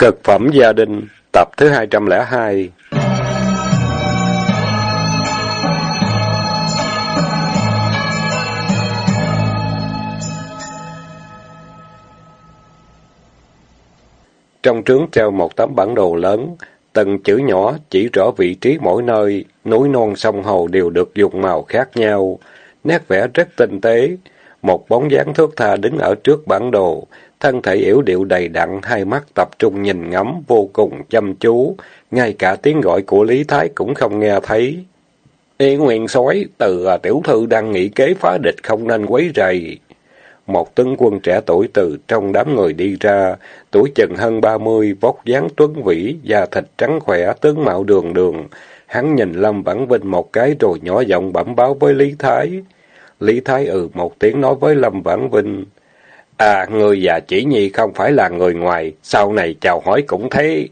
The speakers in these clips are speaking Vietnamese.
Cực phẩm gia đình, tập thứ 202 Trong trướng treo một tấm bản đồ lớn, từng chữ nhỏ chỉ rõ vị trí mỗi nơi, núi non sông hồ đều được dùng màu khác nhau, nét vẽ rất tinh tế. Một bóng dáng thước tha đứng ở trước bản đồ, thân thể yếu điệu đầy đặn, hai mắt tập trung nhìn ngắm, vô cùng chăm chú, ngay cả tiếng gọi của Lý Thái cũng không nghe thấy. y nguyên sói, từ à, tiểu thư đang nghĩ kế phá địch không nên quấy rầy. Một tướng quân trẻ tuổi từ trong đám người đi ra, tuổi chừng hơn ba mươi, vóc dáng tuấn vĩ, da thịt trắng khỏe, tướng mạo đường đường. Hắn nhìn Lâm Vãn Vinh một cái rồi nhỏ giọng bẩm báo với Lý Thái. Lý Thái ừ một tiếng nói với Lâm Vãn Vinh. À, người già chỉ nhi không phải là người ngoài, sau này chào hỏi cũng thế.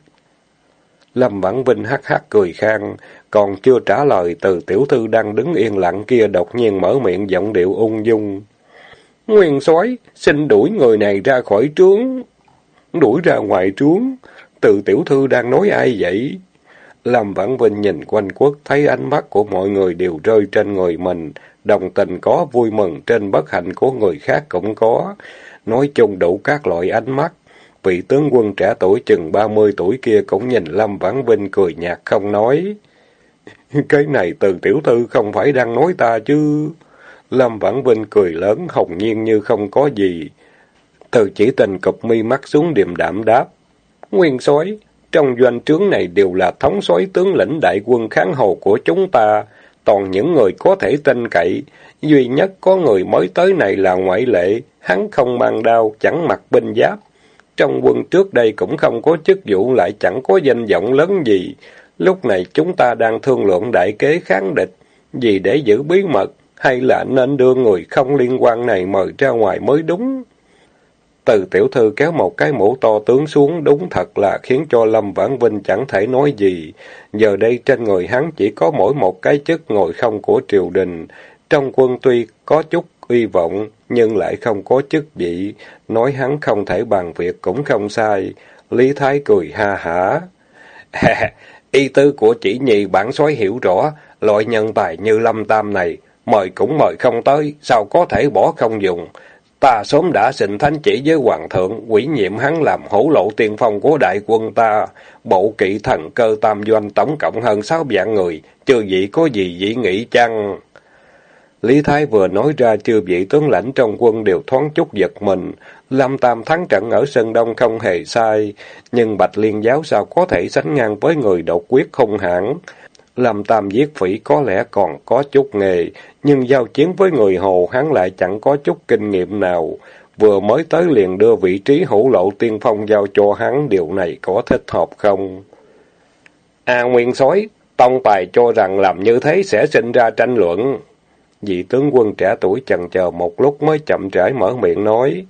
Lâm Vãn Vinh hắc hắc cười khang, còn chưa trả lời từ tiểu thư đang đứng yên lặng kia đột nhiên mở miệng giọng điệu ung dung. Nguyên soái xin đuổi người này ra khỏi trướng. Đuổi ra ngoài trướng, từ tiểu thư đang nói ai vậy? Lâm Vãn Vinh nhìn quanh quất, thấy ánh mắt của mọi người đều rơi trên người mình, đồng tình có, vui mừng trên bất hạnh của người khác cũng có nói chung đủ các loại ánh mắt. Vị tướng quân trẻ tuổi chừng ba mươi tuổi kia cũng nhìn Lâm Vãn Vinh cười nhạt không nói. Cái này từ tiểu thư không phải đang nói ta chứ. Lâm Vãn Vinh cười lớn, hồng nhiên như không có gì. Từ chỉ tình cụp mi mắt xuống điềm đạm đáp. Nguyên soái trong doanh trướng này đều là thống soái tướng lĩnh đại quân kháng hồ của chúng ta, toàn những người có thể tin cậy, duy nhất có người mới tới này là ngoại lệ, hắn không mang đao, chẳng mặc binh giáp. Trong quân trước đây cũng không có chức vụ lại chẳng có danh vọng lớn gì. Lúc này chúng ta đang thương lượng đại kế kháng địch, vì để giữ bí mật, hay là nên đưa người không liên quan này mời ra ngoài mới đúng. Từ tiểu thư kéo một cái mũ to tướng xuống đúng thật là khiến cho Lâm Vãn Vinh chẳng thể nói gì. Giờ đây trên người hắn chỉ có mỗi một cái chức ngồi không của triều đình. Trong quân tuy có chút uy vọng, nhưng lại không có chức vị, nói hắn không thể bàn việc cũng không sai. Lý Thái cười ha hả. y tư của chỉ nhị bản soái hiểu rõ, loại nhân tài như Lâm Tam này, mời cũng mời không tới, sao có thể bỏ không dùng. Ta sớm đã xin thánh chỉ với hoàng thượng, quỷ nhiệm hắn làm hổ lộ tiên phong của đại quân ta. Bộ kỵ thần cơ tam doanh tổng cộng hơn sáu vạn người, chưa vị có gì dị nghĩ chăng? Lý Thái vừa nói ra chưa vị tướng lãnh trong quân đều thoáng chút giật mình. Lâm Tam thắng trận ở Sơn Đông không hề sai, nhưng Bạch Liên giáo sao có thể sánh ngang với người độc quyết không hẳn. Lâm Tam giết phỉ có lẽ còn có chút nghề, nhưng giao chiến với người Hồ hắn lại chẳng có chút kinh nghiệm nào. Vừa mới tới liền đưa vị trí hữu lộ tiên phong giao cho hắn, điều này có thích hợp không? A Nguyên Sói Tông Tài cho rằng làm như thế sẽ sinh ra tranh luận. Vị tướng quân trẻ tuổi chần chờ một lúc mới chậm rãi mở miệng nói.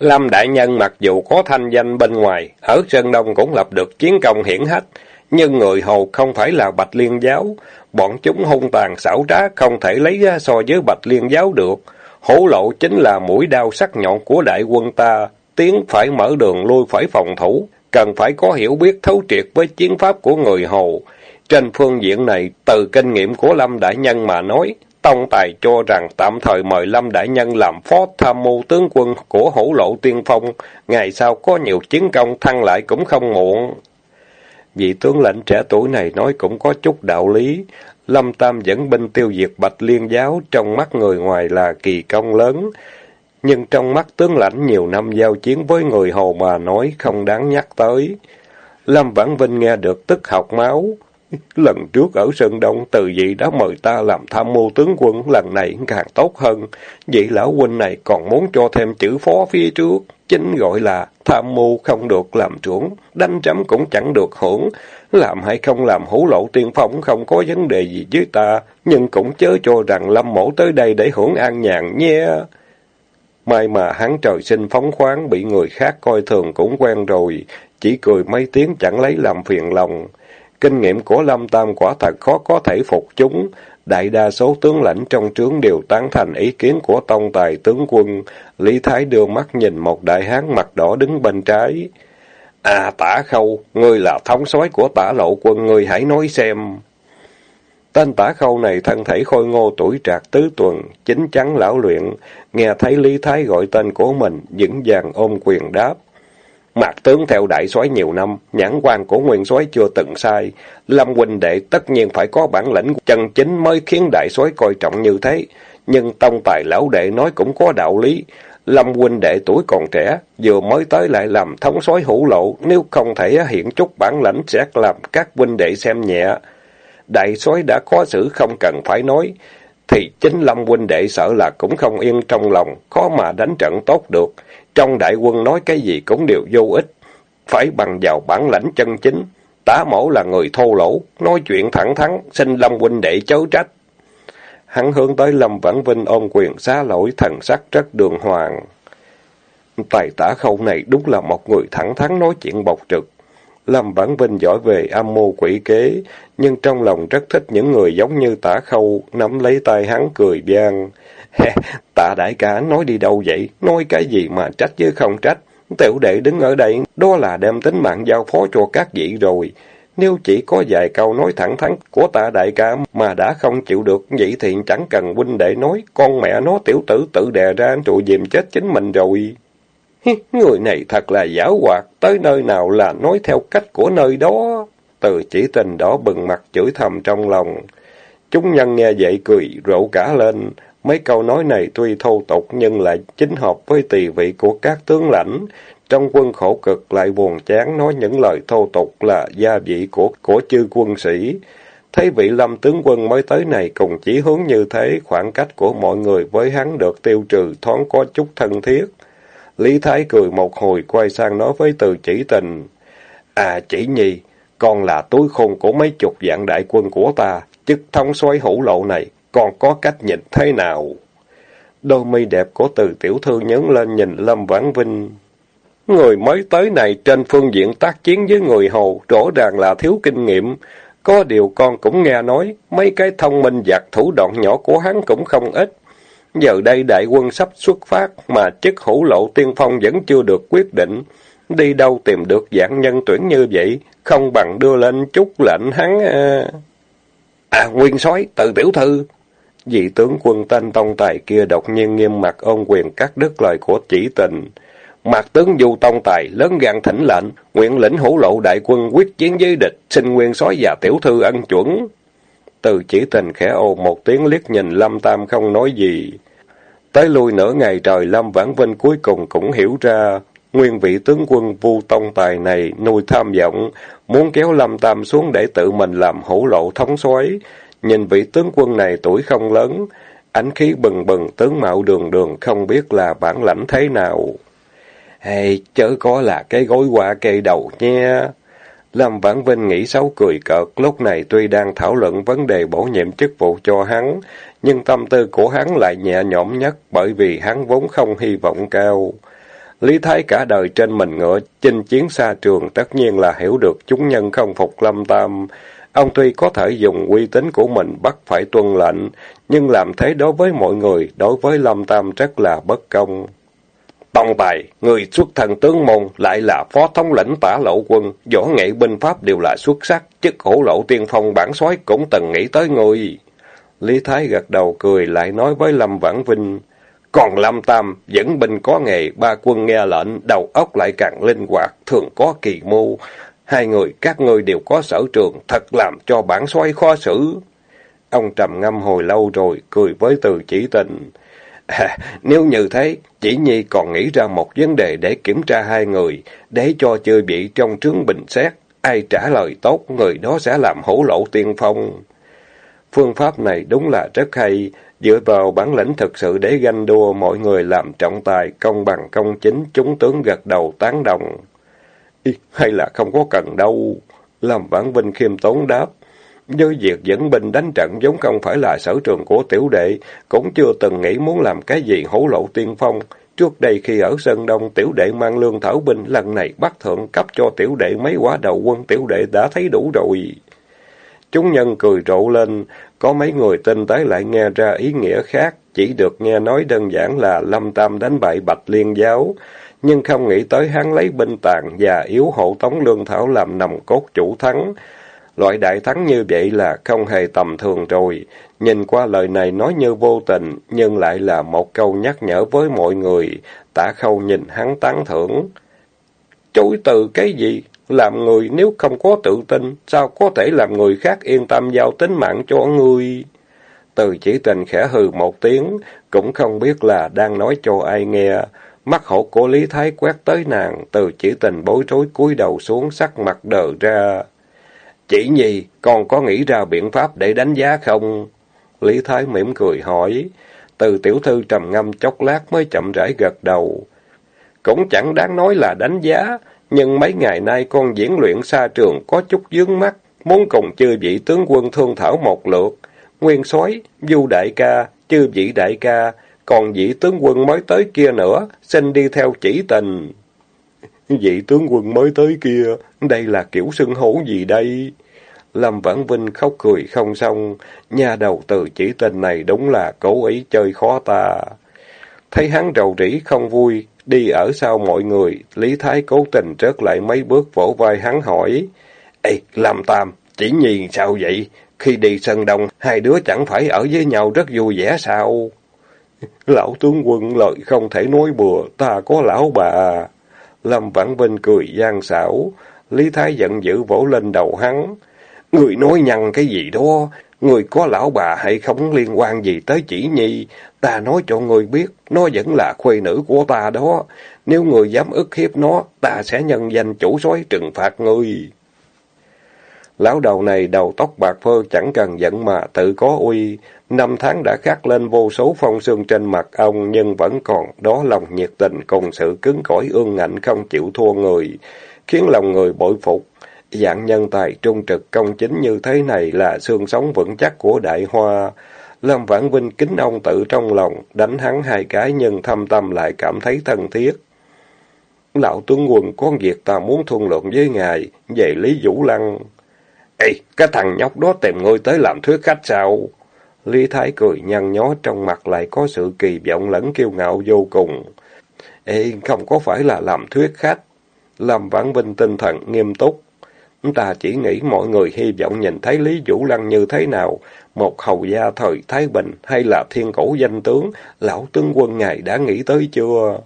Lâm Đại Nhân mặc dù có thanh danh bên ngoài, ở Sơn Đông cũng lập được chiến công hiển hách, nhưng người hầu không phải là Bạch Liên Giáo. Bọn chúng hung tàn xảo trá không thể lấy ra so với Bạch Liên Giáo được. Hổ lộ chính là mũi đao sắc nhọn của đại quân ta. Tiến phải mở đường lui phải phòng thủ, cần phải có hiểu biết thấu triệt với chiến pháp của người hầu Trên phương diện này, từ kinh nghiệm của Lâm Đại Nhân mà nói, Tông Tài cho rằng tạm thời mời Lâm Đại Nhân làm phó tham mưu tướng quân của hổ lộ tiên phong, ngày sau có nhiều chiến công thăng lại cũng không muộn. Vị tướng lãnh trẻ tuổi này nói cũng có chút đạo lý. Lâm Tam dẫn binh tiêu diệt Bạch Liên giáo, trong mắt người ngoài là kỳ công lớn. Nhưng trong mắt tướng lãnh nhiều năm giao chiến với người Hồ mà nói không đáng nhắc tới. Lâm Vãn Vinh nghe được tức học máu. Lần trước ở Sơn Đông, từ vị đã mời ta làm tham mưu tướng quân, lần này càng tốt hơn. Vị lão huynh này còn muốn cho thêm chữ phó phía trước. Chính gọi là tham mưu không được làm trưởng, đánh chấm cũng chẳng được hưởng. Làm hay không làm hữu lộ tiên phong không có vấn đề gì với ta, nhưng cũng chớ cho rằng lâm mổ tới đây để hưởng an nhàn nhé. May mà hắn trời sinh phóng khoáng, bị người khác coi thường cũng quen rồi, chỉ cười mấy tiếng chẳng lấy làm phiền lòng. Kinh nghiệm của Lâm Tam quả thật khó có thể phục chúng. Đại đa số tướng lãnh trong trướng đều tán thành ý kiến của tông tài tướng quân. Lý Thái đưa mắt nhìn một đại hán mặt đỏ đứng bên trái. À tả khâu, ngươi là thống soái của tả lộ quân, ngươi hãy nói xem. Tên tả khâu này thân thể khôi ngô tuổi trạc tứ tuần, chính chắn lão luyện, nghe thấy Lý Thái gọi tên của mình, vững vàng ôm quyền đáp. Mạc tướng theo đại soái nhiều năm, nhãn quan của nguyên soái chưa từng sai. Lâm huynh đệ tất nhiên phải có bản lĩnh chân chính mới khiến đại soái coi trọng như thế. Nhưng tông tài lão đệ nói cũng có đạo lý. Lâm huynh đệ tuổi còn trẻ, vừa mới tới lại làm thống soái hữu lộ, nếu không thể hiện chút bản lãnh sẽ làm các huynh đệ xem nhẹ. Đại soái đã có xử không cần phải nói, thì chính Lâm huynh đệ sợ là cũng không yên trong lòng, khó mà đánh trận tốt được. Trong đại quân nói cái gì cũng đều vô ích, phải bằng vào bản lãnh chân chính. Tá mẫu là người thô lỗ, nói chuyện thẳng thắn, xin Lâm huynh đệ chớ trách. Hắn hướng tới Lâm Vãn Vinh ôm quyền xá lỗi thần sắc rất đường hoàng. Tài tả khâu này đúng là một người thẳng thắn nói chuyện bộc trực. Lâm Vãn Vinh giỏi về âm mưu quỷ kế, nhưng trong lòng rất thích những người giống như tả khâu, nắm lấy tay hắn cười gian. tạ đại ca nói đi đâu vậy? Nói cái gì mà trách chứ không trách? Tiểu đệ đứng ở đây, đó là đem tính mạng giao phó cho các vị rồi. Nếu chỉ có vài câu nói thẳng thắn của tạ đại ca mà đã không chịu được, vậy thì chẳng cần huynh đệ nói, con mẹ nó tiểu tử tự đè ra trụ dìm chết chính mình rồi. Người này thật là giả hoạt, tới nơi nào là nói theo cách của nơi đó. Từ chỉ tình đó bừng mặt chửi thầm trong lòng. Chúng nhân nghe vậy cười rộ cả lên. Mấy câu nói này tuy thô tục nhưng lại chính hợp với tỳ vị của các tướng lãnh. Trong quân khổ cực lại buồn chán nói những lời thô tục là gia vị của của chư quân sĩ. Thấy vị lâm tướng quân mới tới này cùng chỉ hướng như thế, khoảng cách của mọi người với hắn được tiêu trừ thoáng có chút thân thiết. Lý Thái cười một hồi quay sang nói với từ chỉ tình. À chỉ nhi, con là túi khôn của mấy chục vạn đại quân của ta, chức thống soái hữu lộ này, còn có cách nhìn thế nào? Đôi mi đẹp của từ tiểu thư nhấn lên nhìn Lâm Vãn Vinh. Người mới tới này trên phương diện tác chiến với người hầu rõ ràng là thiếu kinh nghiệm. Có điều con cũng nghe nói, mấy cái thông minh giặc thủ đoạn nhỏ của hắn cũng không ít. Giờ đây đại quân sắp xuất phát mà chức hữu lộ tiên phong vẫn chưa được quyết định. Đi đâu tìm được dạng nhân tuyển như vậy, không bằng đưa lên chút lệnh hắn... À, à nguyên soái từ tiểu thư. Vị tướng quân tên tông tài kia đột nhiên nghiêm mặt ôn quyền cắt đứt lời của chỉ tình. Mặt tướng Du Tông Tài lớn gan thỉnh lệnh, nguyện lĩnh hữu lộ đại quân quyết chiến với địch, xin nguyên soái và tiểu thư ân chuẩn. Từ chỉ tình khẽ ồ một tiếng liếc nhìn Lâm Tam không nói gì. Tới lui nửa ngày trời Lâm Vãn Vinh cuối cùng cũng hiểu ra, nguyên vị tướng quân Vu Tông Tài này nuôi tham vọng, muốn kéo Lâm Tam xuống để tự mình làm hữu lộ thống soái. Nhìn vị tướng quân này tuổi không lớn, ánh khí bừng bừng tướng mạo đường đường không biết là bản lãnh thế nào. Hay, chớ có là cái gối quả cây đầu nha. Lâm Vãn Vinh nghĩ xấu cười cợt, lúc này tuy đang thảo luận vấn đề bổ nhiệm chức vụ cho hắn, nhưng tâm tư của hắn lại nhẹ nhõm nhất bởi vì hắn vốn không hy vọng cao. Lý Thái cả đời trên mình ngựa, chinh chiến xa trường tất nhiên là hiểu được chúng nhân không phục Lâm Tam. Ông tuy có thể dùng uy tín của mình bắt phải tuân lệnh, nhưng làm thế đối với mọi người, đối với Lâm Tam rất là bất công. Tông tài, người xuất thần tướng môn, lại là phó thống lĩnh tả lộ quân, võ nghệ binh pháp đều là xuất sắc, chức hổ lộ tiên phong bản soái cũng từng nghĩ tới người. Lý Thái gật đầu cười lại nói với Lâm Vãn Vinh, còn Lâm Tam, dẫn binh có nghề, ba quân nghe lệnh, đầu óc lại càng linh hoạt, thường có kỳ mưu. Hai người, các ngươi đều có sở trường, thật làm cho bản soái khó xử. Ông trầm ngâm hồi lâu rồi, cười với từ chỉ tình. À, nếu như thế, chỉ nhi còn nghĩ ra một vấn đề để kiểm tra hai người, để cho chư vị trong trướng bình xét. Ai trả lời tốt, người đó sẽ làm hổ lộ tiên phong. Phương pháp này đúng là rất hay, dựa vào bản lĩnh thực sự để ganh đua mọi người làm trọng tài, công bằng công chính, chúng tướng gật đầu tán đồng. Ý, hay là không có cần đâu? làm Vãn Vinh khiêm tốn đáp. Với việc dẫn binh đánh trận giống không phải là sở trường của tiểu đệ, cũng chưa từng nghĩ muốn làm cái gì hổ lộ tiên phong. Trước đây khi ở Sơn Đông, tiểu đệ mang lương thảo binh, lần này bắt thượng cấp cho tiểu đệ mấy quả đầu quân, tiểu đệ đã thấy đủ rồi. Chúng nhân cười rộ lên, có mấy người tinh tế lại nghe ra ý nghĩa khác, chỉ được nghe nói đơn giản là Lâm Tam đánh bại Bạch Liên Giáo. nhưng không nghĩ tới hắn lấy binh tàn và yếu hộ tống lương thảo làm nòng cốt chủ thắng. Loại đại thắng như vậy là không hề tầm thường rồi. Nhìn qua lời này nói như vô tình, nhưng lại là một câu nhắc nhở với mọi người. Tả khâu nhìn hắn tán thưởng. Chối từ cái gì? Làm người nếu không có tự tin, sao có thể làm người khác yên tâm giao tính mạng cho người? Từ chỉ tình khẽ hừ một tiếng, cũng không biết là đang nói cho ai nghe. Mắt hổ của Lý Thái quét tới nàng, từ chỉ tình bối rối cúi đầu xuống sắc mặt đờ ra. Chỉ nhi, con có nghĩ ra biện pháp để đánh giá không? Lý Thái mỉm cười hỏi. Từ tiểu thư trầm ngâm chốc lát mới chậm rãi gật đầu. Cũng chẳng đáng nói là đánh giá, nhưng mấy ngày nay con diễn luyện xa trường có chút dướng mắt, muốn cùng chư vị tướng quân thương thảo một lượt. Nguyên soái, Du đại ca, chư vị đại ca, còn vị tướng quân mới tới kia nữa, xin đi theo chỉ tình. Vị tướng quân mới tới kia, đây là kiểu xưng hổ gì đây? Lâm Vãn Vinh khóc cười không xong, nhà đầu từ chỉ tình này đúng là cố ý chơi khó ta. Thấy hắn rầu rĩ không vui, đi ở sau mọi người, Lý Thái cố tình rớt lại mấy bước vỗ vai hắn hỏi. Ê, Lâm Tam, chỉ nhìn sao vậy? Khi đi sân đồng hai đứa chẳng phải ở với nhau rất vui vẻ sao? Lão tướng quân lợi không thể nói bừa, ta có lão bà. Lâm Vãn Vinh cười gian xảo, Lý Thái giận dữ vỗ lên đầu hắn. Người nói nhằn cái gì đó, người có lão bà hay không liên quan gì tới chỉ nhi. Ta nói cho người biết, nó vẫn là khuê nữ của ta đó. Nếu người dám ức hiếp nó, ta sẽ nhân danh chủ soái trừng phạt người. Lão đầu này đầu tóc bạc phơ chẳng cần giận mà tự có uy. Năm tháng đã khắc lên vô số phong sương trên mặt ông, nhưng vẫn còn đó lòng nhiệt tình cùng sự cứng cỏi ương ngạnh không chịu thua người, khiến lòng người bội phục. Dạng nhân tài trung trực công chính như thế này là xương sống vững chắc của đại hoa. Lâm Vãn Vinh kính ông tự trong lòng, đánh hắn hai cái nhưng thâm tâm lại cảm thấy thân thiết. Lão tướng quân có việc ta muốn thương luận với ngài, về Lý Vũ Lăng. Ê, cái thằng nhóc đó tìm ngươi tới làm thuyết khách sao? Lý Thái cười nhăn nhó trong mặt lại có sự kỳ vọng lẫn kiêu ngạo vô cùng. Ê, không có phải là làm thuyết khách. Lâm Vãn Vinh tinh thần nghiêm túc. Ta chỉ nghĩ mọi người hy vọng nhìn thấy Lý Vũ Lăng như thế nào, một hầu gia thời Thái Bình hay là thiên cổ danh tướng, lão tướng quân ngài đã nghĩ tới chưa?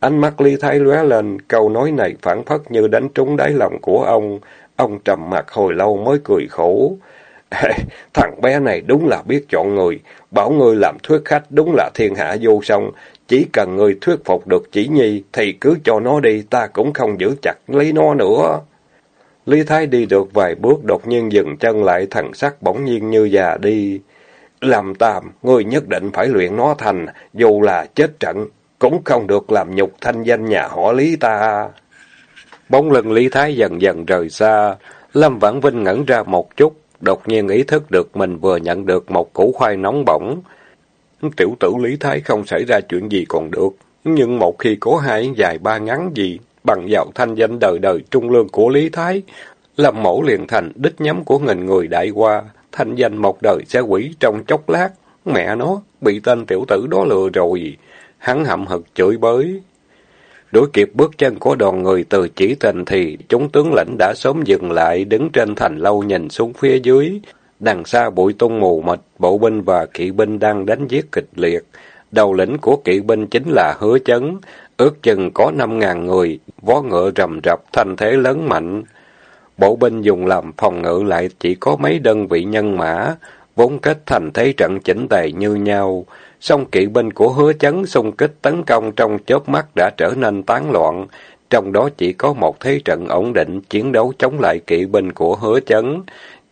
Ánh mắt Lý Thái lóe lên, câu nói này phản phất như đánh trúng đáy lòng của ông. Ông trầm mặt hồi lâu mới cười khổ. Thằng bé này đúng là biết chọn người, bảo ngươi làm thuyết khách đúng là thiên hạ vô song. Chỉ cần ngươi thuyết phục được chỉ nhi thì cứ cho nó đi, ta cũng không giữ chặt lấy nó nữa. Lý Thái đi được vài bước đột nhiên dừng chân lại thần sắc bỗng nhiên như già đi. Làm tạm ngươi nhất định phải luyện nó thành, dù là chết trận, cũng không được làm nhục thanh danh nhà họ Lý ta. Bóng lưng Lý Thái dần dần rời xa, Lâm Vãn Vinh ngẩn ra một chút, đột nhiên ý thức được mình vừa nhận được một củ khoai nóng bỏng. Tiểu tử Lý Thái không xảy ra chuyện gì còn được, nhưng một khi có hai dài ba ngắn gì, bằng vào thanh danh đời đời trung lương của Lý Thái, Lâm mẫu liền thành đích nhắm của nghìn người đại qua, thanh danh một đời sẽ quỷ trong chốc lát. Mẹ nó, bị tên tiểu tử đó lừa rồi. Hắn hậm hực chửi bới. Đuổi kịp bước chân của đoàn người từ chỉ tình thì chúng tướng lãnh đã sớm dừng lại đứng trên thành lâu nhìn xuống phía dưới. Đằng xa bụi tung mù mịt, bộ binh và kỵ binh đang đánh giết kịch liệt. Đầu lĩnh của kỵ binh chính là hứa chấn, ước chừng có năm ngàn người, vó ngựa rầm rập, thanh thế lớn mạnh. Bộ binh dùng làm phòng ngự lại chỉ có mấy đơn vị nhân mã, vốn kết thành thế trận chỉnh tề như nhau. Song kỵ binh của hứa chấn xung kích tấn công trong chớp mắt đã trở nên tán loạn, trong đó chỉ có một thế trận ổn định chiến đấu chống lại kỵ binh của hứa chấn.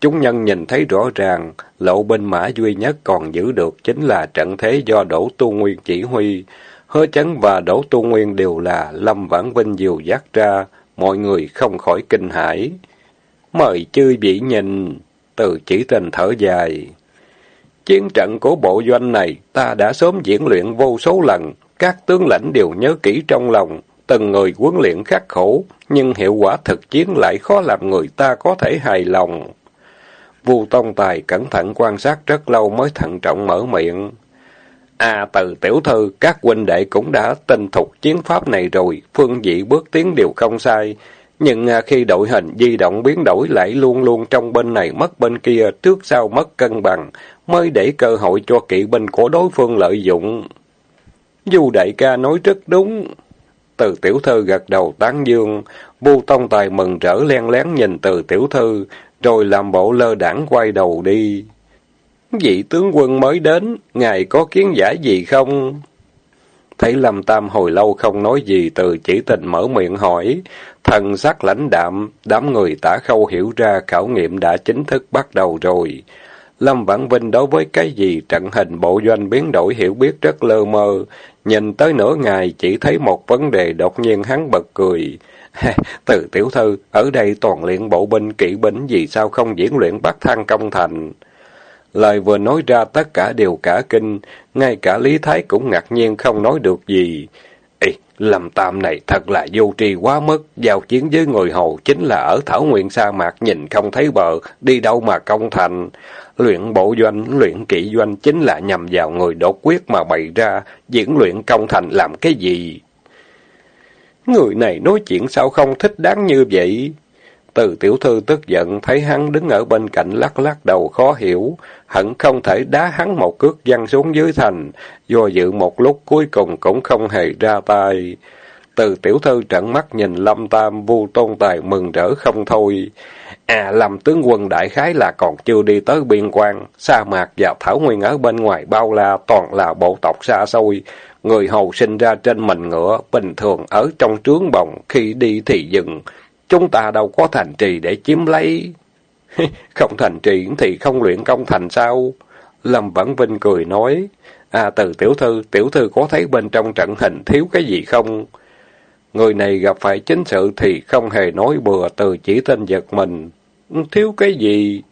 Chúng nhân nhìn thấy rõ ràng, lộ binh mã duy nhất còn giữ được chính là trận thế do Đỗ Tu Nguyên chỉ huy. Hứa chấn và Đỗ Tu Nguyên đều là Lâm Vãn Vinh dìu dắt ra, mọi người không khỏi kinh hãi. Mời chư vị nhìn, từ chỉ tình thở dài. Chiến trận của bộ doanh này ta đã sớm diễn luyện vô số lần, các tướng lãnh đều nhớ kỹ trong lòng, từng người huấn luyện khắc khổ, nhưng hiệu quả thực chiến lại khó làm người ta có thể hài lòng. Vu Tông Tài cẩn thận quan sát rất lâu mới thận trọng mở miệng. À từ tiểu thư, các huynh đệ cũng đã tinh thục chiến pháp này rồi, phương dị bước tiến đều không sai. Nhưng à, khi đội hình di động biến đổi lại luôn luôn trong bên này mất bên kia, trước sau mất cân bằng, mới để cơ hội cho kỵ binh của đối phương lợi dụng. Du đại ca nói rất đúng. Từ tiểu thư gật đầu tán dương, bu tông tài mừng rỡ len lén nhìn từ tiểu thư, rồi làm bộ lơ đảng quay đầu đi. Vị tướng quân mới đến, ngài có kiến giả gì không? Thấy Lâm Tam hồi lâu không nói gì từ chỉ tình mở miệng hỏi, thần sắc lãnh đạm, đám người tả khâu hiểu ra khảo nghiệm đã chính thức bắt đầu rồi. Lâm Vãn Vinh đối với cái gì trận hình bộ doanh biến đổi hiểu biết rất lơ mơ, nhìn tới nửa ngày chỉ thấy một vấn đề đột nhiên hắn bật cười. Từ tiểu thư, ở đây toàn luyện bộ binh kỵ binh vì sao không diễn luyện bắt thang công thành? Lời vừa nói ra tất cả đều cả kinh, ngay cả Lý Thái cũng ngạc nhiên không nói được gì. Ê, Lâm Tam này thật là vô tri quá mức, giao chiến với người hầu chính là ở Thảo nguyện sa mạc nhìn không thấy bờ, đi đâu mà công thành. Luyện bộ doanh, luyện kỵ doanh chính là nhằm vào người đột quyết mà bày ra, diễn luyện công thành làm cái gì? Người này nói chuyện sao không thích đáng như vậy? Từ tiểu thư tức giận, thấy hắn đứng ở bên cạnh lắc lắc đầu khó hiểu, hận không thể đá hắn một cước văng xuống dưới thành, do dự một lúc cuối cùng cũng không hề ra tay. Từ tiểu thư trận mắt nhìn Lâm Tam, vu tôn tài mừng rỡ không thôi. À, làm tướng quân đại khái là còn chưa đi tới biên quan, sa mạc và thảo nguyên ở bên ngoài bao la toàn là bộ tộc xa xôi. Người hầu sinh ra trên mình ngựa, bình thường ở trong trướng bồng, khi đi thì dừng. Chúng ta đâu có thành trì để chiếm lấy. không thành trì thì không luyện công thành sao? Lâm Vãn Vinh cười nói. À, từ tiểu thư, tiểu thư có thấy bên trong trận hình thiếu cái gì không? Người này gặp phải chính sự thì không hề nói bừa từ chỉ tên giật mình. Thiếu cái gì?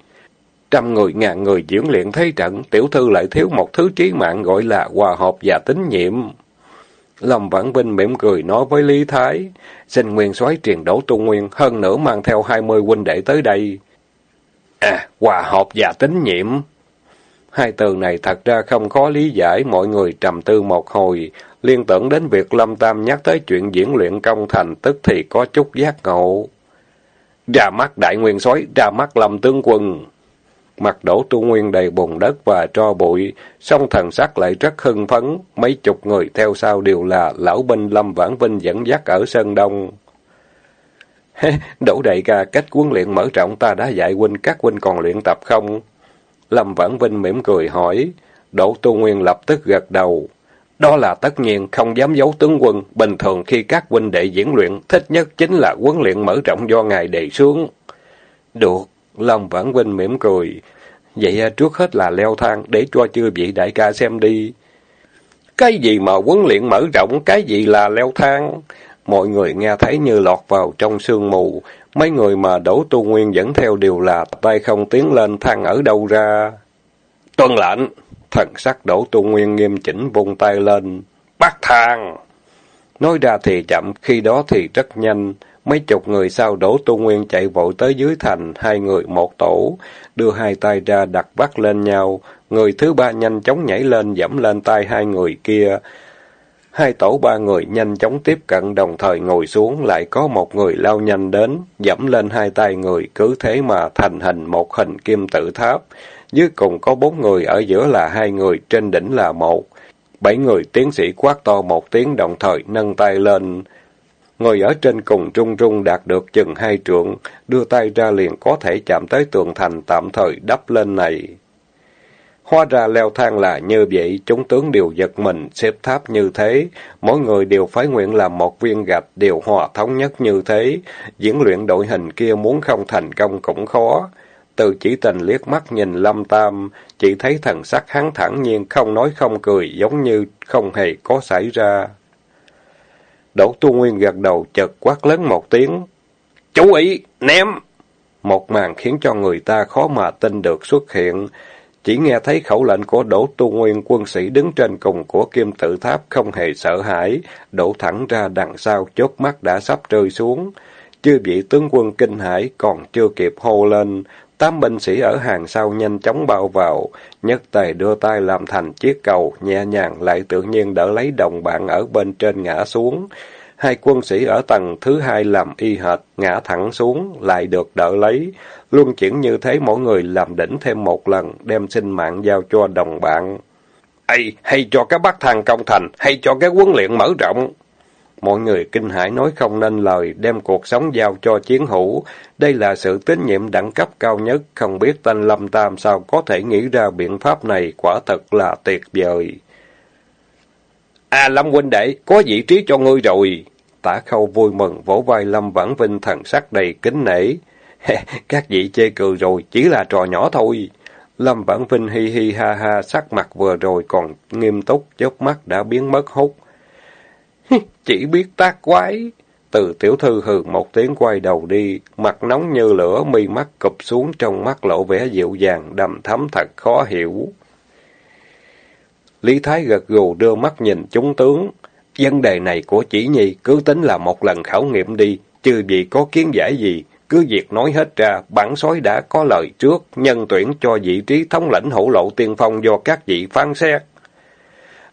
Trăm người ngàn người diễn luyện thế trận, tiểu thư lại thiếu một thứ trí mạng gọi là hòa hợp và tín nhiệm. Lâm Vãn Vinh mỉm cười nói với Lý Thái, xin nguyên soái truyền đổ tu nguyên, hơn nữa mang theo hai mươi huynh đệ tới đây. À, hòa hợp và tín nhiệm. Hai từ này thật ra không khó lý giải, mọi người trầm tư một hồi, liên tưởng đến việc Lâm Tam nhắc tới chuyện diễn luyện công thành, tức thì có chút giác ngộ. Ra mắt đại nguyên soái, ra mắt Lâm tướng quân. Mặt đổ tu nguyên đầy bùn đất và tro bụi, song thần sắc lại rất hưng phấn, mấy chục người theo sau đều là lão binh Lâm Vãn Vinh dẫn dắt ở Sơn Đông. Đỗ đại ca cách huấn luyện mở rộng ta đã dạy huynh các huynh còn luyện tập không? Lâm Vãn Vinh mỉm cười hỏi. Đỗ Tu Nguyên lập tức gật đầu. Đó là tất nhiên, không dám giấu tướng quân. Bình thường khi các huynh đệ diễn luyện, thích nhất chính là huấn luyện mở rộng do ngài đề xuống. Được, lòng Vãn Vinh mỉm cười. Vậy à, trước hết là leo thang, để cho chư vị đại ca xem đi. Cái gì mà huấn luyện mở rộng, cái gì là leo thang? Mọi người nghe thấy như lọt vào trong sương mù. Mấy người mà đổ tu nguyên dẫn theo đều là tay không tiến lên thang ở đâu ra. Tuân lệnh! Thần sắc đổ tu nguyên nghiêm chỉnh vung tay lên. Bắt thang! Nói ra thì chậm, khi đó thì rất nhanh. Mấy chục người sau đổ tu nguyên chạy vội tới dưới thành, hai người một tổ, đưa hai tay ra đặt bắt lên nhau. Người thứ ba nhanh chóng nhảy lên, dẫm lên tay hai người kia. Hai tổ ba người nhanh chóng tiếp cận đồng thời ngồi xuống, lại có một người lao nhanh đến, dẫm lên hai tay người, cứ thế mà thành hình một hình kim tự tháp. Dưới cùng có bốn người, ở giữa là hai người, trên đỉnh là một. Bảy người tiến sĩ quát to một tiếng đồng thời nâng tay lên. Người ở trên cùng trung trung đạt được chừng hai trượng, đưa tay ra liền có thể chạm tới tường thành tạm thời đắp lên này. Hóa ra leo thang là như vậy, chúng tướng đều giật mình, xếp tháp như thế, mỗi người đều phải nguyện làm một viên gạch, đều hòa thống nhất như thế, diễn luyện đội hình kia muốn không thành công cũng khó. Từ chỉ tình liếc mắt nhìn Lâm Tam, chỉ thấy thần sắc hắn thẳng nhiên không nói không cười, giống như không hề có xảy ra. Đỗ Tu Nguyên gật đầu chợt quát lớn một tiếng. Chú ý, ném! Một màn khiến cho người ta khó mà tin được xuất hiện. Chỉ nghe thấy khẩu lệnh của Đỗ Tu Nguyên quân sĩ đứng trên cùng của kim tự tháp không hề sợ hãi, đổ thẳng ra đằng sau chốt mắt đã sắp rơi xuống. Chưa vị tướng quân kinh hãi còn chưa kịp hô lên, tám binh sĩ ở hàng sau nhanh chóng bao vào, nhất tề đưa tay làm thành chiếc cầu, nhẹ nhàng lại tự nhiên đỡ lấy đồng bạn ở bên trên ngã xuống. Hai quân sĩ ở tầng thứ hai làm y hệt, ngã thẳng xuống, lại được đỡ lấy. Luân chuyển như thế mỗi người làm đỉnh thêm một lần, đem sinh mạng giao cho đồng bạn. Ây, hay cho cái bắt thang công thành, hay cho cái huấn luyện mở rộng. Mọi người kinh hãi nói không nên lời, đem cuộc sống giao cho chiến hữu. Đây là sự tín nhiệm đẳng cấp cao nhất, không biết tên Lâm Tam sao có thể nghĩ ra biện pháp này, quả thật là tuyệt vời. À Lâm huynh đệ, có vị trí cho ngươi rồi. Tả khâu vui mừng, vỗ vai Lâm Vãn Vinh thần sắc đầy kính nể. Các vị chê cười rồi, chỉ là trò nhỏ thôi. Lâm Vãn Vinh hi hi ha ha, sắc mặt vừa rồi còn nghiêm túc, chớp mắt đã biến mất hút. Chỉ biết tác quái. Từ tiểu thư hừ một tiếng quay đầu đi, mặt nóng như lửa, mi mắt cụp xuống trong mắt lộ vẻ dịu dàng, đầm thắm thật khó hiểu. Lý Thái gật gù đưa mắt nhìn chúng tướng. Vấn đề này của chỉ nhi cứ tính là một lần khảo nghiệm đi, chứ vì có kiến giải gì. Cứ việc nói hết ra, bản sói đã có lời trước, nhân tuyển cho vị trí thống lãnh hổ lộ tiên phong do các vị phán xét.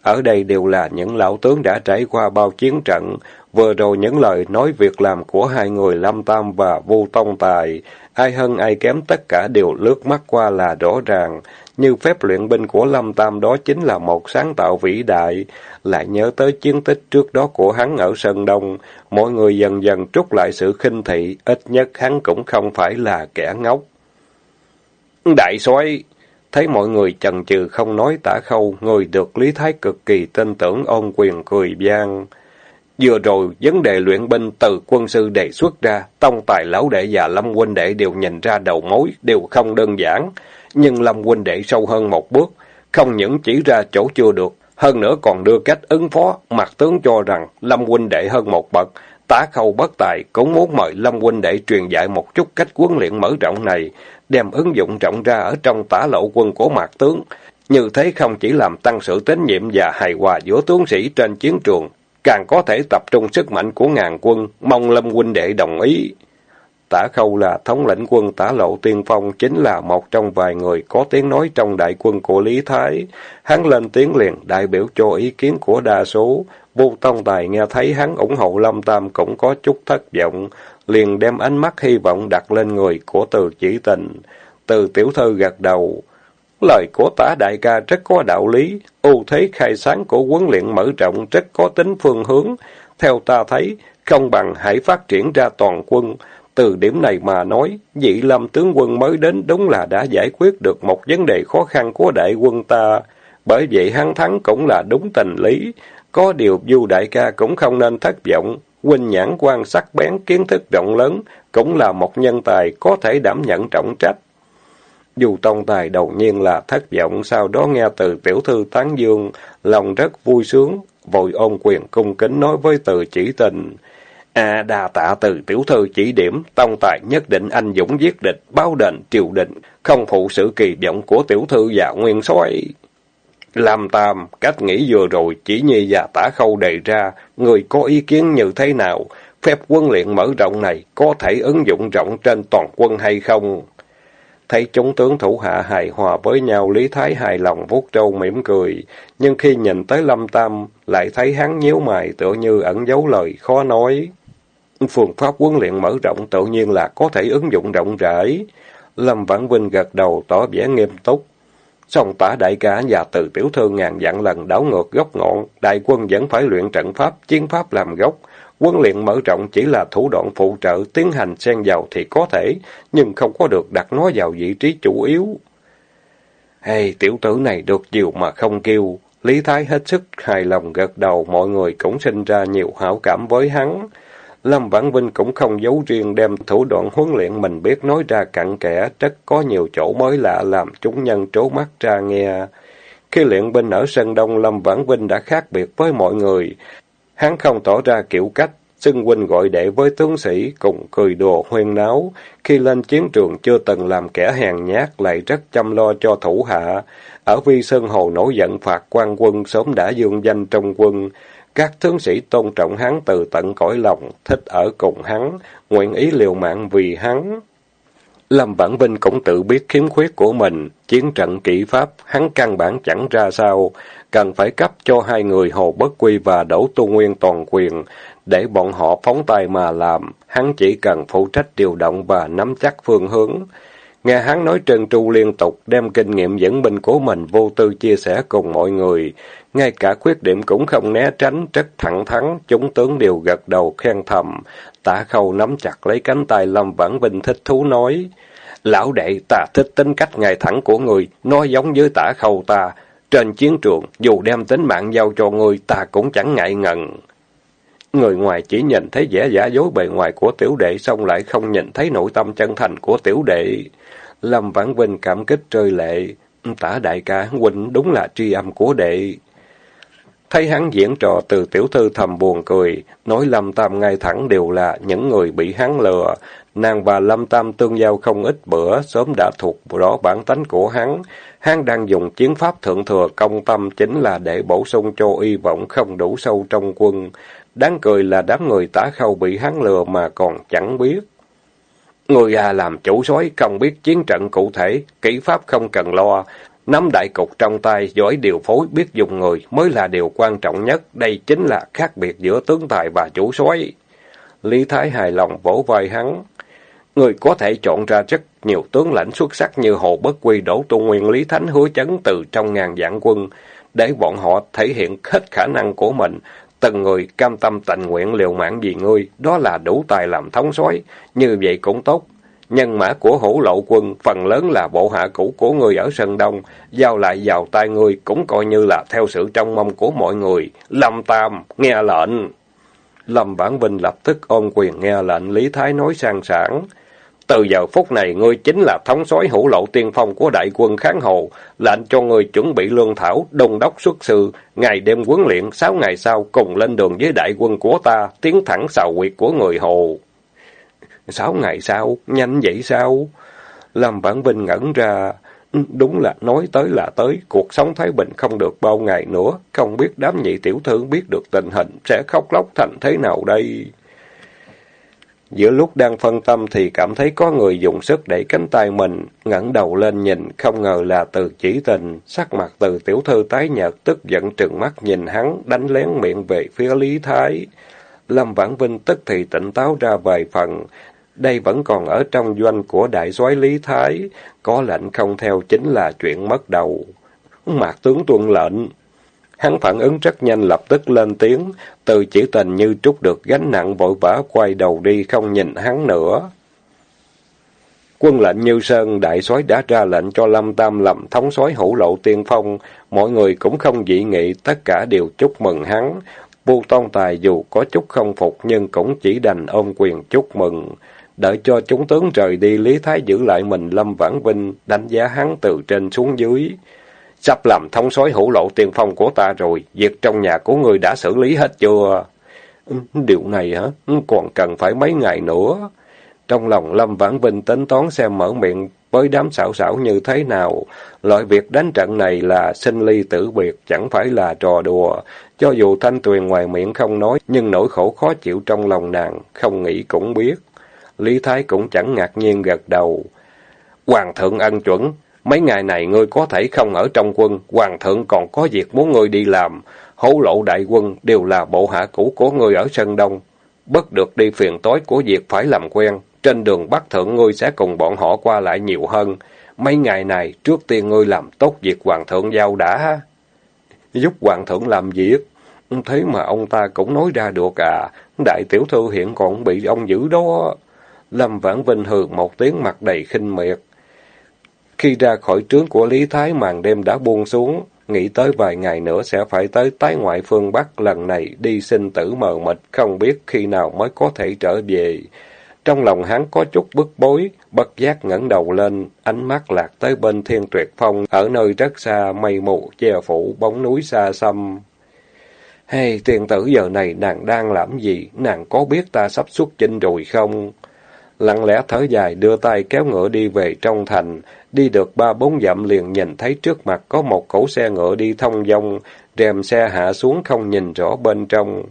Ở đây đều là những lão tướng đã trải qua bao chiến trận, vừa rồi những lời nói việc làm của hai người Lâm Tam và Vu Tông Tài, ai hơn ai kém tất cả đều lướt mắt qua là rõ ràng, như phép luyện binh của Lâm Tam đó chính là một sáng tạo vĩ đại, lại nhớ tới chiến tích trước đó của hắn ở Sơn Đông, mọi người dần dần trút lại sự khinh thị, ít nhất hắn cũng không phải là kẻ ngốc. Đại soái Thấy mọi người chần chừ không nói tả khâu, người được Lý Thái cực kỳ tin tưởng ôn quyền cười gian. Vừa rồi, vấn đề luyện binh từ quân sư đề xuất ra, Tông Tài Lão Đệ và Lâm Huynh Đệ đều nhìn ra đầu mối, đều không đơn giản. Nhưng Lâm Huynh Đệ sâu hơn một bước, không những chỉ ra chỗ chưa được, hơn nữa còn đưa cách ứng phó, mặt tướng cho rằng Lâm Huynh Đệ hơn một bậc. Tả khâu bất tài cũng muốn mời Lâm Huynh Đệ truyền dạy một chút cách huấn luyện mở rộng này, đem ứng dụng rộng ra ở trong tả lộ quân của mạc tướng. Như thế không chỉ làm tăng sự tín nhiệm và hài hòa giữa tướng sĩ trên chiến trường, càng có thể tập trung sức mạnh của ngàn quân, mong Lâm huynh đệ đồng ý. Tả Khâu là thống lĩnh quân tả lộ tiên phong, chính là một trong vài người có tiếng nói trong đại quân của Lý Thái. Hắn lên tiếng liền đại biểu cho ý kiến của đa số. Vô Tông Tài nghe thấy hắn ủng hộ Lâm Tam cũng có chút thất vọng, liền đem ánh mắt hy vọng đặt lên người của từ chỉ tình. Từ tiểu thư gật đầu. Lời của tả đại ca rất có đạo lý, ưu thế khai sáng của huấn luyện mở rộng rất có tính phương hướng. Theo ta thấy, không bằng hãy phát triển ra toàn quân. Từ điểm này mà nói, vị lâm tướng quân mới đến đúng là đã giải quyết được một vấn đề khó khăn của đại quân ta. Bởi vậy hắn thắng cũng là đúng tình lý. Có điều du đại ca cũng không nên thất vọng. Huynh nhãn quan sắc bén kiến thức rộng lớn, cũng là một nhân tài có thể đảm nhận trọng trách. Dù tông tài đầu nhiên là thất vọng, sau đó nghe từ tiểu thư tán dương, lòng rất vui sướng, vội ôn quyền cung kính nói với từ chỉ tình. À đà tạ từ tiểu thư chỉ điểm, tông tài nhất định anh dũng giết địch, báo đền triều định không phụ sự kỳ vọng của tiểu thư và nguyên soái. Làm tam, cách nghĩ vừa rồi chỉ nhi và tả khâu đề ra, người có ý kiến như thế nào? Phép quân luyện mở rộng này có thể ứng dụng rộng trên toàn quân hay không? Thấy chúng tướng thủ hạ hài hòa với nhau, Lý Thái hài lòng vuốt trâu mỉm cười. Nhưng khi nhìn tới Lâm Tam, lại thấy hắn nhíu mày tựa như ẩn giấu lời khó nói. Phương pháp huấn luyện mở rộng tự nhiên là có thể ứng dụng rộng rãi. Lâm Vãn Vinh gật đầu tỏ vẻ nghiêm túc. Song tả đại ca và từ tiểu thư ngàn dặn lần đảo ngược gốc ngọn, đại quân vẫn phải luyện trận pháp, chiến pháp làm gốc. Quân luyện mở rộng chỉ là thủ đoạn phụ trợ, tiến hành xen vào thì có thể, nhưng không có được đặt nó vào vị trí chủ yếu. Hey, tiểu tử này được nhiều mà không kêu. Lý Thái hết sức hài lòng gật đầu, mọi người cũng sinh ra nhiều hảo cảm với hắn. Lâm Vãn Vinh cũng không giấu riêng đem thủ đoạn huấn luyện mình biết nói ra cặn kẽ, rất có nhiều chỗ mới lạ làm chúng nhân trố mắt ra nghe. Khi luyện binh ở sân Đông, Lâm Vãn Vinh đã khác biệt với mọi người. Hắn không tỏ ra kiểu cách, xưng huynh gọi đệ với tướng sĩ, cùng cười đùa huyên náo. Khi lên chiến trường chưa từng làm kẻ hèn nhát, lại rất chăm lo cho thủ hạ. Ở Vi Sơn Hồ nổi giận phạt quan quân sớm đã dương danh trong quân. Các tướng sĩ tôn trọng hắn từ tận cõi lòng, thích ở cùng hắn, nguyện ý liều mạng vì hắn. Lâm Vãn Vinh cũng tự biết khiếm khuyết của mình, chiến trận kỹ pháp, hắn căn bản chẳng ra sao, cần phải cấp cho hai người Hồ Bất Quy và Đỗ Tu Nguyên toàn quyền, để bọn họ phóng tay mà làm, hắn chỉ cần phụ trách điều động và nắm chắc phương hướng. Nghe hắn nói trơn tru liên tục, đem kinh nghiệm dẫn binh của mình vô tư chia sẻ cùng mọi người, ngay cả khuyết điểm cũng không né tránh, rất thẳng thắn, chúng tướng đều gật đầu khen thầm. Tả khâu nắm chặt lấy cánh tay Lâm Vãn Vinh thích thú nói, Lão đệ, ta thích tính cách ngay thẳng của người, nói giống với tả khâu ta. Trên chiến trường, dù đem tính mạng giao cho người, ta cũng chẳng ngại ngần. Người ngoài chỉ nhìn thấy vẻ giả dối bề ngoài của tiểu đệ, xong lại không nhìn thấy nội tâm chân thành của tiểu đệ. Lâm Vãn Vinh cảm kích rơi lệ. Tả đại ca, huynh đúng là tri âm của đệ. Thấy hắn diễn trò từ tiểu thư thầm buồn cười, nói Lâm Tam ngay thẳng đều là những người bị hắn lừa. Nàng và Lâm Tam tương giao không ít bữa, sớm đã thuộc rõ bản tánh của hắn. Hắn đang dùng chiến pháp thượng thừa công tâm chính là để bổ sung cho y vọng không đủ sâu trong quân. Đáng cười là đám người tả khâu bị hắn lừa mà còn chẳng biết. Người à làm chủ soái không biết chiến trận cụ thể, kỹ pháp không cần lo. Nắm đại cục trong tay, giỏi điều phối, biết dùng người mới là điều quan trọng nhất. Đây chính là khác biệt giữa tướng tài và chủ soái. Lý Thái hài lòng vỗ vai hắn. Người có thể chọn ra rất nhiều tướng lãnh xuất sắc như Hồ Bất Quy, Đỗ Tu Nguyên, Lý Thánh hứa chấn từ trong ngàn vạn quân, để bọn họ thể hiện hết khả năng của mình. Từng người cam tâm tình nguyện liều mạng vì ngươi, đó là đủ tài làm thống soái như vậy cũng tốt. Nhân mã của hổ lộ quân phần lớn là bộ hạ cũ của người ở Sơn Đông, giao lại vào tay ngươi cũng coi như là theo sự trông mong của mọi người. Lâm Tam, nghe lệnh! Lâm Vãn Vinh lập tức ôm quyền nghe lệnh Lý Thái nói sang sảng. Từ giờ phút này, ngươi chính là thống soái hữu lộ tiên phong của đại quân kháng hồ, lệnh cho ngươi chuẩn bị lương thảo, đông đốc xuất sư, ngày đêm huấn luyện, sáu ngày sau cùng lên đường với đại quân của ta, tiến thẳng xào quyệt của người hồ. Sáu ngày sau, nhanh vậy sao? Lâm Vãn Vinh ngẩn ra, đúng là nói tới là tới, cuộc sống Thái Bình không được bao ngày nữa, không biết đám nhị tiểu thư biết được tình hình, sẽ khóc lóc thành thế nào đây? Giữa lúc đang phân tâm thì cảm thấy có người dùng sức đẩy cánh tay mình, ngẩng đầu lên nhìn, không ngờ là từ chỉ tình, sắc mặt từ tiểu thư tái nhợt tức giận trừng mắt nhìn hắn, đánh lén miệng về phía Lý Thái. Lâm Vãn Vinh tức thì tỉnh táo ra vài phần, đây vẫn còn ở trong doanh của đại soái Lý Thái, có lệnh không theo chính là chuyện mất đầu. Mạc tướng tuân lệnh. Hắn phản ứng rất nhanh lập tức lên tiếng, từ chỉ tình như trút được gánh nặng vội vã quay đầu đi không nhìn hắn nữa. Quân lệnh Như Sơn, đại soái đã ra lệnh cho Lâm Tam làm thống soái hữu lộ tiên phong, mọi người cũng không dị nghị, tất cả đều chúc mừng hắn. Vu Tôn Tài dù có chút không phục nhưng cũng chỉ đành ôm quyền chúc mừng. Đợi cho chúng tướng rời đi, Lý Thái giữ lại mình Lâm Vãn Vinh, đánh giá hắn từ trên xuống dưới. Sắp làm thông sói hữu lộ tiên phong của ta rồi, việc trong nhà của người đã xử lý hết chưa? Điều này hả? Còn cần phải mấy ngày nữa. Trong lòng Lâm Vãn Vinh tính toán xem mở miệng với đám xảo xảo như thế nào. Loại việc đánh trận này là sinh ly tử biệt, chẳng phải là trò đùa. Cho dù Thanh Tuyền ngoài miệng không nói, nhưng nỗi khổ khó chịu trong lòng nàng, không nghĩ cũng biết. Lý Thái cũng chẳng ngạc nhiên gật đầu. Hoàng thượng ân chuẩn, mấy ngày này ngươi có thể không ở trong quân, hoàng thượng còn có việc muốn ngươi đi làm. Hố lộ đại quân đều là bộ hạ cũ của ngươi ở Sơn Đông. Bất được đi phiền tối của việc phải làm quen. Trên đường Bắc Thượng ngươi sẽ cùng bọn họ qua lại nhiều hơn. Mấy ngày này, trước tiên ngươi làm tốt việc hoàng thượng giao đã. Giúp hoàng thượng làm việc. Thế mà ông ta cũng nói ra được à. Đại tiểu thư hiện còn bị ông giữ đó. Lâm Vãn Vinh hừ một tiếng mặt đầy khinh miệt. Khi ra khỏi trướng của Lý Thái màn đêm đã buông xuống, nghĩ tới vài ngày nữa sẽ phải tới tái ngoại phương Bắc lần này đi sinh tử mờ mịt, không biết khi nào mới có thể trở về. Trong lòng hắn có chút bức bối, bất giác ngẩng đầu lên, ánh mắt lạc tới bên thiên tuyệt phong, ở nơi rất xa, mây mù, che phủ, bóng núi xa xăm. Hey, tiền tử giờ này nàng đang làm gì? Nàng có biết ta sắp xuất chinh rồi không? Lặng lẽ thở dài đưa tay kéo ngựa đi về trong thành, đi được ba bốn dặm liền nhìn thấy trước mặt có một cỗ xe ngựa đi thông dong, rèm xe hạ xuống không nhìn rõ bên trong.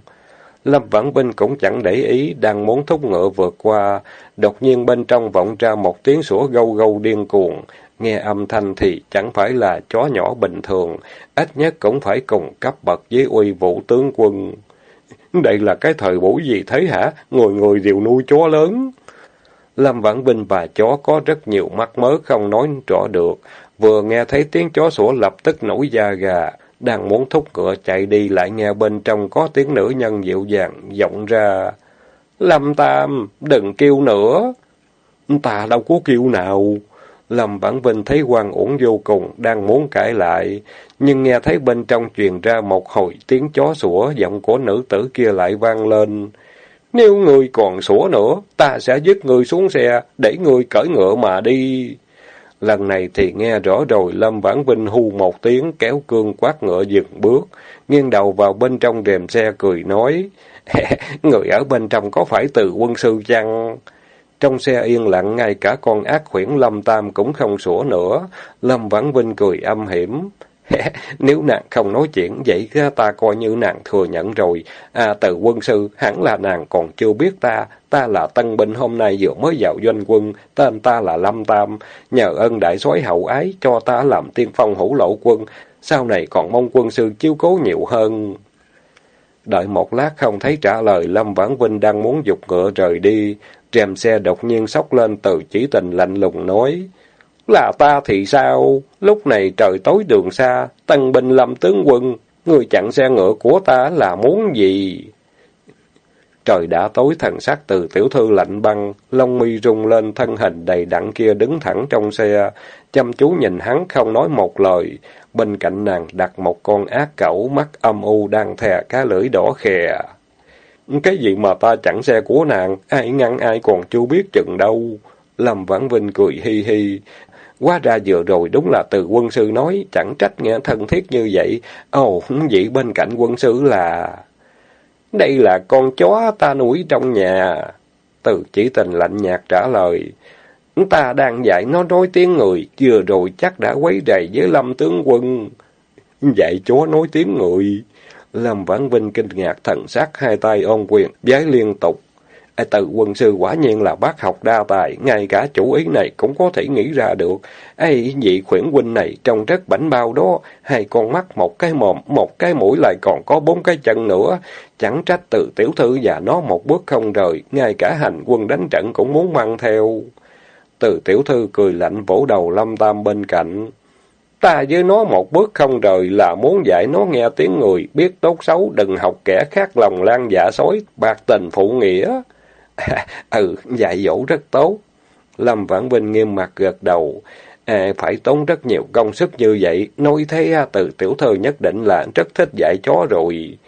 Lâm Vãn Vinh cũng chẳng để ý, đang muốn thúc ngựa vượt qua. Đột nhiên bên trong vọng ra một tiếng sủa gâu gâu điên cuồng. Nghe âm thanh thì chẳng phải là chó nhỏ bình thường, ít nhất cũng phải cùng cấp bậc với uy vũ tướng quân. Đây là cái thời buổi gì thế hả? Người người đều nuôi chó lớn. Lâm Vãn Vinh và chó có rất nhiều mắt mớ không nói rõ được. Vừa nghe thấy tiếng chó sủa lập tức nổi da gà. Đang muốn thúc ngựa chạy đi lại nghe bên trong có tiếng nữ nhân dịu dàng vọng ra. Lâm Tam, đừng kêu nữa. Ta đâu có kêu nào. Lâm Vãn Vinh thấy quan uổng vô cùng, đang muốn cãi lại, nhưng nghe thấy bên trong truyền ra một hồi tiếng chó sủa, giọng của nữ tử kia lại vang lên. Nếu người còn sủa nữa, ta sẽ dứt người xuống xe, để người cởi ngựa mà đi. Lần này thì nghe rõ rồi, Lâm Vãn Vinh hù một tiếng, kéo cương quát ngựa dừng bước, nghiêng đầu vào bên trong rèm xe cười nói, người ở bên trong có phải từ quân sư chăng? Trong xe yên lặng, ngay cả con ác khuyển Lâm Tam cũng không sủa nữa. Lâm Vãn Vinh cười âm hiểm. Nếu nàng không nói chuyện, vậy ta coi như nàng thừa nhận rồi. À, từ quân sư, hẳn là nàng còn chưa biết ta. Ta là tân binh hôm nay vừa mới vào doanh quân, tên ta là Lâm Tam. Nhờ ơn đại soái hậu ái, cho ta làm tiên phong hữu lộ quân. Sau này còn mong quân sư chiếu cố nhiều hơn. Đợi một lát không thấy trả lời, Lâm Vãn Vinh đang muốn dục ngựa rời đi. Rèm xe đột nhiên sóc lên từ chỉ tình lạnh lùng nói. Là ta thì sao? Lúc này trời tối đường xa, tân binh lâm tướng quân, người chặn xe ngựa của ta là muốn gì? Trời đã tối thần sắc từ tiểu thư lạnh băng, lông mi rung lên thân hình đầy đặn kia đứng thẳng trong xe, chăm chú nhìn hắn không nói một lời. Bên cạnh nàng đặt một con ác cẩu mắt âm u đang thè cá lưỡi đỏ khè. Cái gì mà ta chặn xe của nàng, ai ngăn ai còn chưa biết chừng đâu. Lâm Vãn Vinh cười hi hi. Quá ra vừa rồi đúng là từ quân sư nói, chẳng trách nghe thân thiết như vậy. Ồ, vậy bên cạnh quân sư là... Đây là con chó ta nuôi trong nhà. Từ chỉ tình lạnh nhạt trả lời. Ta đang dạy nó nói tiếng người, vừa rồi chắc đã quấy rầy với lâm tướng quân. Dạy chó nói tiếng người. Lâm Vãn Vinh kinh ngạc thần sắc, hai tay ôm quyền, giái liên tục. Từ quân sư quả nhiên là bác học đa tài, ngay cả chủ ý này cũng có thể nghĩ ra được. Ê, vị khuyển huynh này trông rất bảnh bao đó, hai con mắt, một cái mồm, một cái mũi lại còn có bốn cái chân nữa. Chẳng trách từ tiểu thư và nó một bước không rời, ngay cả hành quân đánh trận cũng muốn mang theo. Từ tiểu thư cười lạnh vỗ đầu lâm tam bên cạnh. Ta với nó một bước không rời là muốn dạy nó nghe tiếng người, biết tốt xấu, đừng học kẻ khác lòng lan dạ sói, bạc tình phụ nghĩa. ừ, dạy dỗ rất tốt. Lâm Vãn Vinh nghiêm mặt gật đầu. À, phải tốn rất nhiều công sức như vậy, nói thế à, từ tiểu thư nhất định là rất thích dạy chó rồi.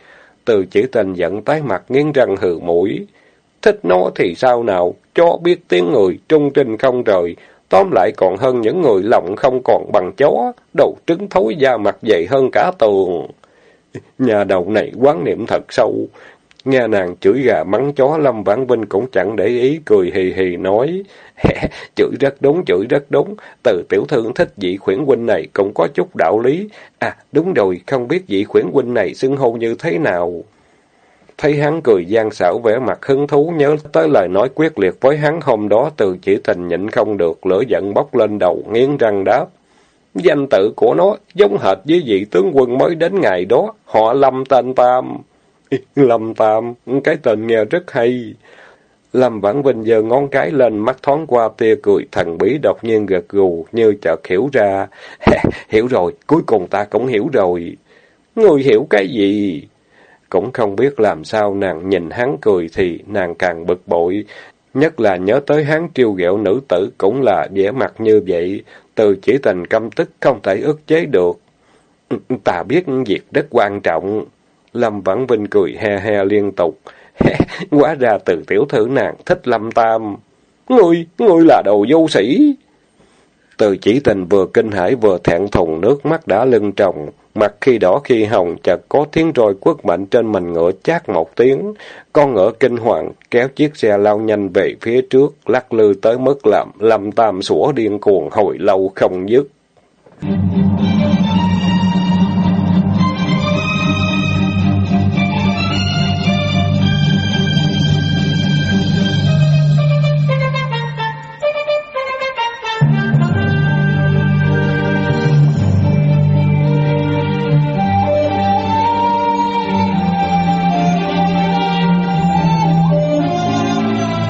Từ chỉ tình giận tái mặt nghiến răng hừ mũi. Thích nó thì sao nào, chó biết tiếng người, trung trình không rời, Tóm lại còn hơn những người lòng không còn bằng chó, đầu trứng thối da mặt dày hơn cả tường. Nhà đầu này quán niệm thật sâu. Nghe nàng chửi gà mắng chó, Lâm Vãn Vinh cũng chẳng để ý, cười hì hì nói. chửi rất đúng, chửi rất đúng. Từ tiểu thư thích vị khuyển huynh này cũng có chút đạo lý. À, đúng rồi, không biết vị khuyển huynh này xưng hô như thế nào. Thấy hắn cười gian xảo vẻ mặt hứng thú nhớ tới lời nói quyết liệt với hắn hôm đó từ chỉ tình nhịn không được, lửa giận bốc lên đầu, nghiến răng đáp. Danh tự của nó giống hệt với vị tướng quân mới đến ngày đó, họ Lâm tên Tam. Lâm Phạm, cái tên nghe rất hay. Lâm Vãn Vinh giơ ngón cái lên, mắt thoáng qua tia cười thần bí đột nhiên gật gù, như chợt hiểu ra. hiểu rồi, cuối cùng ta cũng hiểu rồi. Người hiểu cái gì? Cũng không biết làm sao nàng nhìn hắn cười thì nàng càng bực bội. Nhất là nhớ tới hắn triêu ghẹo nữ tử cũng là vẻ mặt như vậy. Từ chỉ tình căm tức không thể ức chế được. Ta biết việc rất quan trọng. Lâm Vãn Vinh cười he he liên tục. Quá ra từ tiểu thư nàng thích Lâm Tam. Ngươi, ngươi là đầu vô sĩ. Từ chỉ tình vừa kinh hãi vừa thẹn thùng nước mắt đã lưng tròng, mặt khi đỏ khi hồng chợt có tiếng roi quất mạnh trên mình ngựa chát một tiếng. Con ngựa kinh hoàng kéo chiếc xe lao nhanh về phía trước, lắc lư tới mức làm lâm tam sủa điên cuồng hồi lâu không dứt.